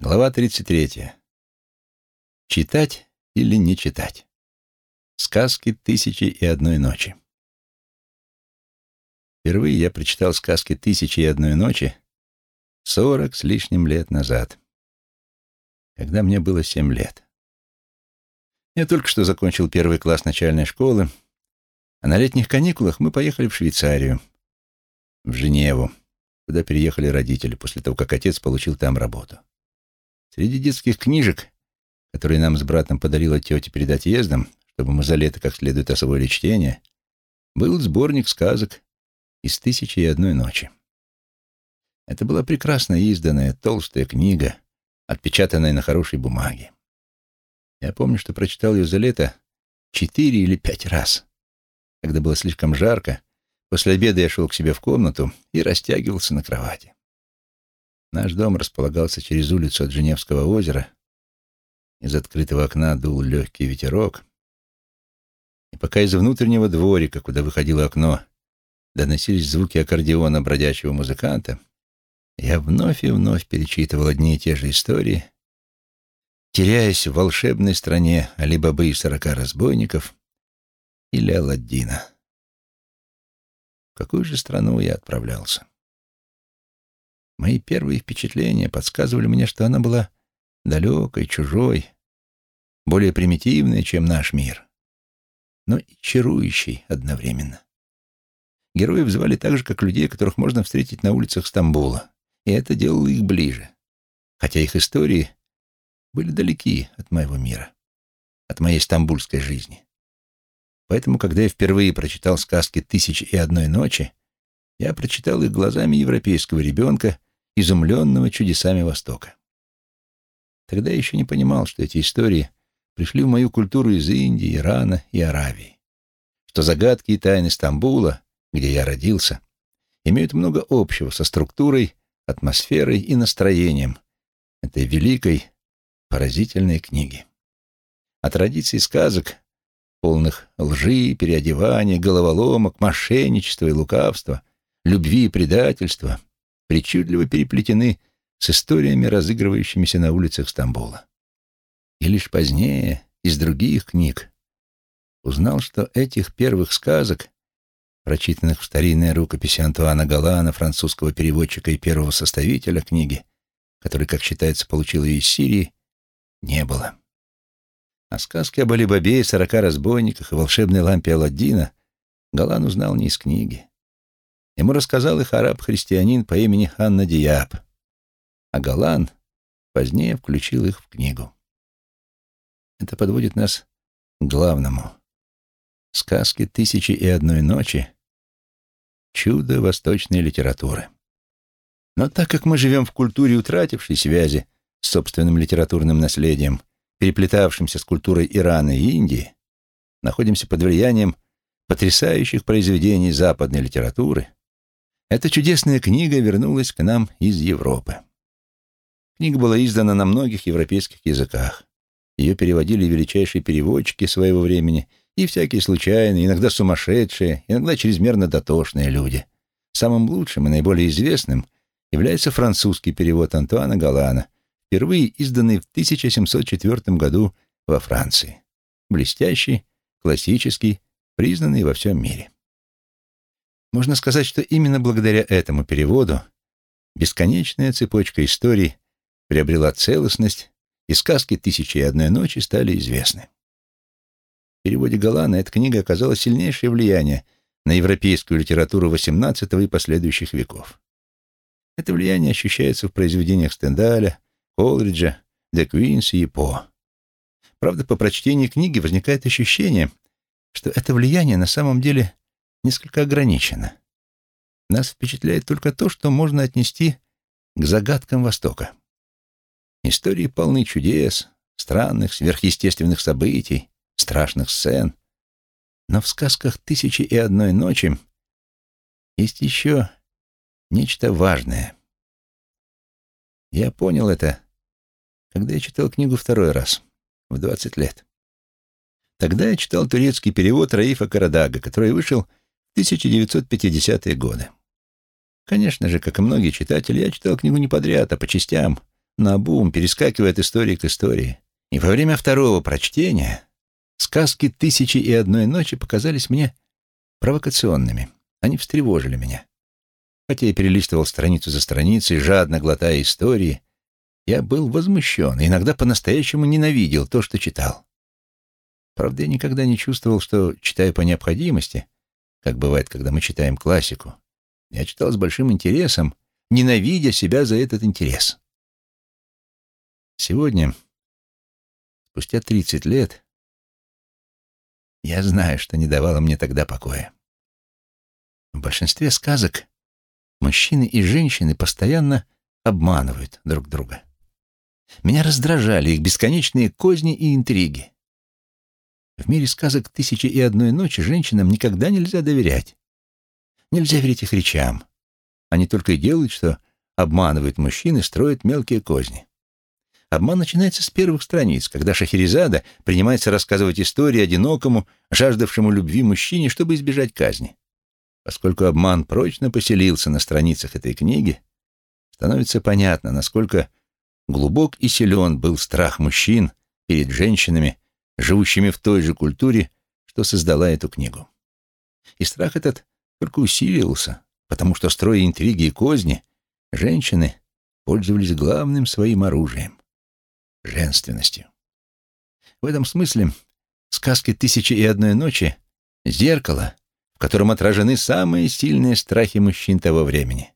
Глава 33. Читать или не читать? Сказки «Тысячи и одной ночи». Впервые я прочитал сказки «Тысячи и одной ночи» сорок с лишним лет назад, когда мне было семь лет. Я только что закончил первый класс начальной школы, а на летних каникулах мы поехали в Швейцарию, в Женеву, куда переехали родители после того, как отец получил там работу. Среди детских книжек, которые нам с братом подарила тетя перед отъездом, чтобы мы за лето как следует освоили чтение, был сборник сказок из «Тысячи и одной ночи». Это была прекрасно изданная толстая книга, отпечатанная на хорошей бумаге. Я помню, что прочитал ее за лето четыре или пять раз. Когда было слишком жарко, после обеда я шел к себе в комнату и растягивался на кровати. Наш дом располагался через улицу от Женевского озера. Из открытого окна дул легкий ветерок. И пока из внутреннего дворика, куда выходило окно, доносились звуки аккордеона бродячего музыканта, я вновь и вновь перечитывал одни и те же истории, теряясь в волшебной стране Али-Бабы и сорока разбойников или Аладдина. В какую же страну я отправлялся? Мои первые впечатления подсказывали мне, что она была далекой, чужой, более примитивной, чем наш мир, но и чарующей одновременно. Героев звали так же, как людей, которых можно встретить на улицах Стамбула, и это делало их ближе, хотя их истории были далеки от моего мира, от моей стамбульской жизни. Поэтому, когда я впервые прочитал сказки «Тысячи и одной ночи», я прочитал их глазами европейского ребенка, изумленного чудесами Востока. Тогда я еще не понимал, что эти истории пришли в мою культуру из Индии, Ирана и Аравии, что загадки и тайны Стамбула, где я родился, имеют много общего со структурой, атмосферой и настроением этой великой, поразительной книги. О традиции сказок, полных лжи, переодевания, головоломок, мошенничества и лукавства, любви и предательства, причудливо переплетены с историями, разыгрывающимися на улицах Стамбула. И лишь позднее, из других книг, узнал, что этих первых сказок, прочитанных в старинной рукописи Антуана Галана, французского переводчика и первого составителя книги, который, как считается, получил ее из Сирии, не было. А сказки об Алибабе и сорока разбойниках и волшебной лампе Аладдина Галан узнал не из книги, Ему рассказал их араб-христианин по имени Ханна Дияб, а Галан позднее включил их в книгу. Это подводит нас к главному. Сказки «Тысячи и одной ночи» — чудо восточной литературы. Но так как мы живем в культуре утратившей связи с собственным литературным наследием, переплетавшимся с культурой Ирана и Индии, находимся под влиянием потрясающих произведений западной литературы — эта чудесная книга вернулась к нам из Европы. Книга была издана на многих европейских языках. Ее переводили величайшие переводчики своего времени и всякие случайные, иногда сумасшедшие, иногда чрезмерно дотошные люди. Самым лучшим и наиболее известным является французский перевод Антуана Галана, впервые изданный в 1704 году во Франции. Блестящий, классический, признанный во всем мире. Можно сказать, что именно благодаря этому переводу бесконечная цепочка историй приобрела целостность, и сказки «Тысячи и одной ночи» стали известны. В переводе Галана эта книга оказала сильнейшее влияние на европейскую литературу XVIII и последующих веков. Это влияние ощущается в произведениях Стендаля, Колриджа, Де Квинси и По. Правда, по прочтении книги возникает ощущение, что это влияние на самом деле несколько ограничено. Нас впечатляет только то, что можно отнести к загадкам Востока. Истории полны чудес, странных, сверхъестественных событий, страшных сцен. Но в сказках «Тысячи и одной ночи» есть еще нечто важное. Я понял это, когда я читал книгу второй раз, в 20 лет. Тогда я читал турецкий перевод Раифа Карадага, который вышел 1950-е годы. Конечно же, как и многие читатели, я читал книгу не подряд, а по частям, наобум, перескакивая от истории к истории. И во время второго прочтения сказки «Тысячи и одной ночи» показались мне провокационными. Они встревожили меня. Хотя я перелистывал страницу за страницей, жадно глотая истории, я был возмущен, иногда по-настоящему ненавидел то, что читал. Правда, я никогда не чувствовал, что читаю по необходимости, как бывает, когда мы читаем классику. Я читал с большим интересом, ненавидя себя за этот интерес. Сегодня, спустя 30 лет, я знаю, что не давало мне тогда покоя. В большинстве сказок мужчины и женщины постоянно обманывают друг друга. Меня раздражали их бесконечные козни и интриги. В мире сказок «Тысячи и одной ночи» женщинам никогда нельзя доверять. Нельзя верить их речам. Они только и делают, что обманывают мужчин и строят мелкие козни. Обман начинается с первых страниц, когда Шахерезада принимается рассказывать истории одинокому, жаждавшему любви мужчине, чтобы избежать казни. Поскольку обман прочно поселился на страницах этой книги, становится понятно, насколько глубок и силен был страх мужчин перед женщинами, живущими в той же культуре, что создала эту книгу. И страх этот только усиливался, потому что, строя интриги и козни, женщины пользовались главным своим оружием — женственностью. В этом смысле сказки «Тысячи и одной ночи» — зеркало, в котором отражены самые сильные страхи мужчин того времени.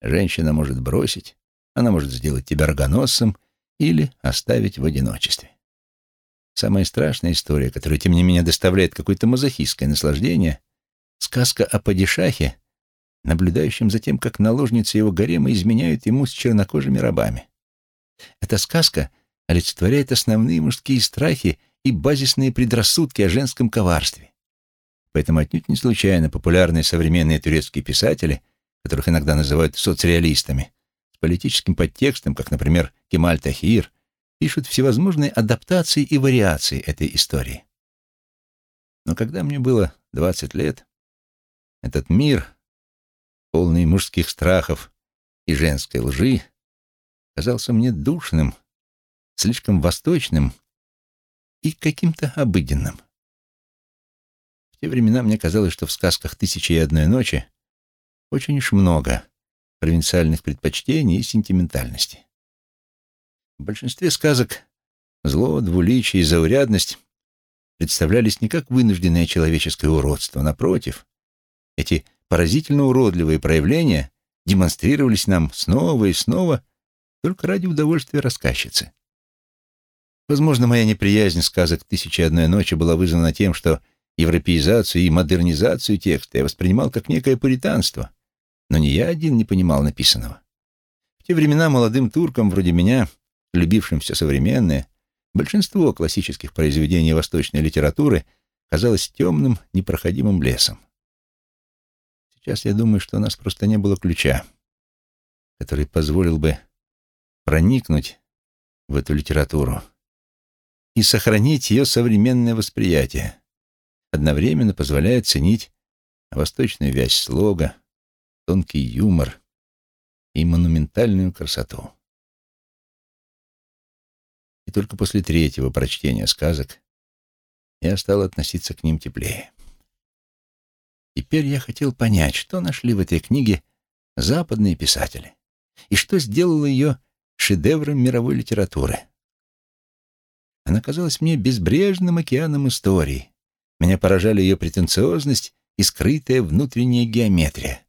Женщина может бросить, она может сделать тебя рогоносцем или оставить в одиночестве. Самая страшная история, которая, тем не менее, доставляет какое-то мазохистское наслаждение, сказка о падишахе, наблюдающем за тем, как наложницы его гарема изменяют ему с чернокожими рабами. Эта сказка олицетворяет основные мужские страхи и базисные предрассудки о женском коварстве. Поэтому отнюдь не случайно популярные современные турецкие писатели, которых иногда называют соцреалистами, с политическим подтекстом, как, например, Кемаль Тахир, пишут всевозможные адаптации и вариации этой истории. Но когда мне было 20 лет, этот мир, полный мужских страхов и женской лжи, казался мне душным, слишком восточным и каким-то обыденным. В те времена мне казалось, что в сказках «Тысячи и одной ночи» очень уж много провинциальных предпочтений и сентиментальности. В большинстве сказок зло, двуличие и заурядность представлялись не как вынужденное человеческое уродство. Напротив, эти поразительно уродливые проявления демонстрировались нам снова и снова только ради удовольствия рассказчицы. Возможно, моя неприязнь сказок «Тысячи одной ночи» была вызвана тем, что европеизацию и модернизацию текста я воспринимал как некое пуританство, но не я один не понимал написанного. В те времена молодым туркам вроде меня любившим все современное, большинство классических произведений восточной литературы казалось темным, непроходимым лесом. Сейчас я думаю, что у нас просто не было ключа, который позволил бы проникнуть в эту литературу и сохранить ее современное восприятие, одновременно позволяя ценить восточную вязь слога, тонкий юмор и монументальную красоту. Только после третьего прочтения сказок я стал относиться к ним теплее. Теперь я хотел понять, что нашли в этой книге западные писатели и что сделало ее шедевром мировой литературы. Она казалась мне безбрежным океаном истории. Меня поражали ее претенциозность и скрытая внутренняя геометрия.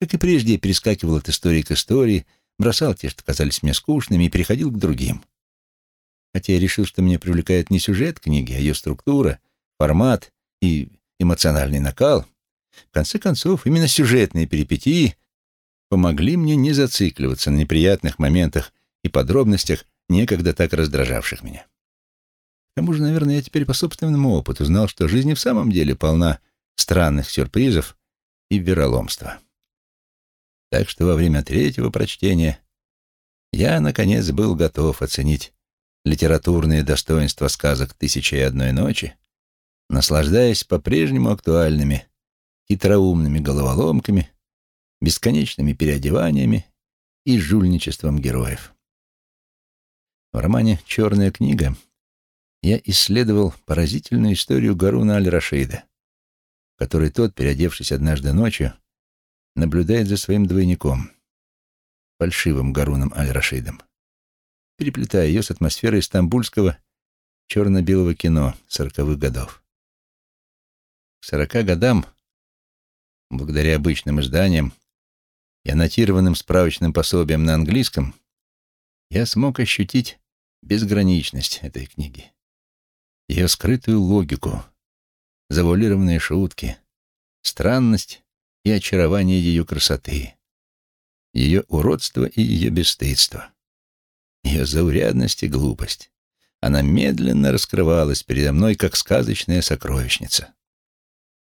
Как и прежде, я перескакивал от истории к истории, бросал те, что казались мне скучными, и переходил к другим хотя я решил, что меня привлекает не сюжет книги, а ее структура, формат и эмоциональный накал. В конце концов, именно сюжетные перипетии помогли мне не зацикливаться на неприятных моментах и подробностях, некогда так раздражавших меня. К тому же, наверное, я теперь по собственному опыту знал, что жизнь в самом деле полна странных сюрпризов и вероломства. Так что во время третьего прочтения я, наконец, был готов оценить литературные достоинства сказок «Тысяча и одной ночи», наслаждаясь по-прежнему актуальными, хитроумными головоломками, бесконечными переодеваниями и жульничеством героев. В романе «Черная книга» я исследовал поразительную историю Гаруна Аль-Рашида, в которой тот, переодевшись однажды ночью, наблюдает за своим двойником, фальшивым Гаруном Аль-Рашидом, переплетая ее с атмосферой стамбульского черно-белого кино сороковых годов. К сорока годам, благодаря обычным изданиям и аннотированным справочным пособиям на английском, я смог ощутить безграничность этой книги, ее скрытую логику, завуалированные шутки, странность и очарование ее красоты, ее уродство и ее бесстыдство, ее заурядность и глупость. Она медленно раскрывалась передо мной, как сказочная сокровищница.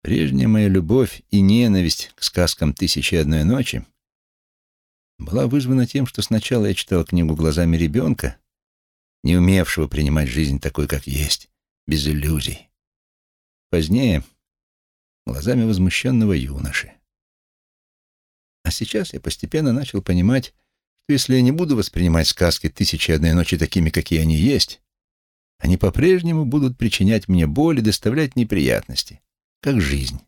Прежняя моя любовь и ненависть к сказкам «Тысячи одной ночи» была вызвана тем, что сначала я читал книгу глазами ребенка, не умевшего принимать жизнь такой, как есть, без иллюзий. Позднее — глазами возмущенного юноши. А сейчас я постепенно начал понимать, что если я не буду воспринимать сказки «Тысячи одной ночи» такими, какие они есть, они по-прежнему будут причинять мне боль и доставлять неприятности, как жизнь,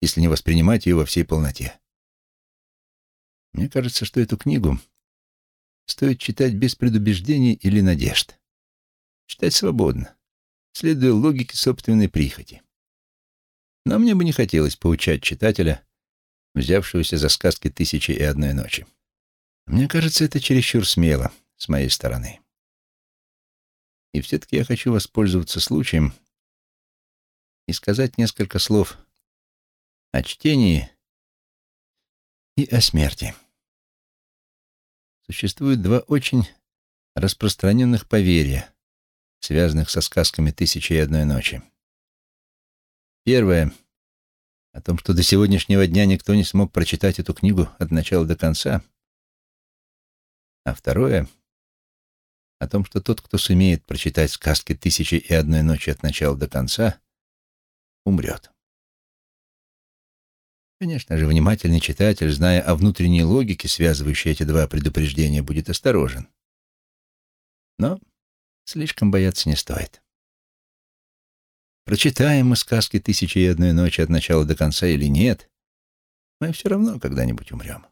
если не воспринимать ее во всей полноте. Мне кажется, что эту книгу стоит читать без предубеждений или надежд. Читать свободно, следуя логике собственной прихоти. Но мне бы не хотелось поучать читателя, взявшегося за сказки «Тысячи и одной ночи». Мне кажется, это чересчур смело с моей стороны. И все-таки я хочу воспользоваться случаем и сказать несколько слов о чтении и о смерти. Существует два очень распространенных поверья, связанных со сказками «Тысячи и одной ночи». Первое — о том, что до сегодняшнего дня никто не смог прочитать эту книгу от начала до конца. А второе — о том, что тот, кто сумеет прочитать сказки «Тысячи и одной ночи» от начала до конца, умрет. Конечно же, внимательный читатель, зная о внутренней логике, связывающей эти два предупреждения, будет осторожен. Но слишком бояться не стоит. Прочитаем мы сказки «Тысячи и одной ночи» от начала до конца или нет, мы все равно когда-нибудь умрем.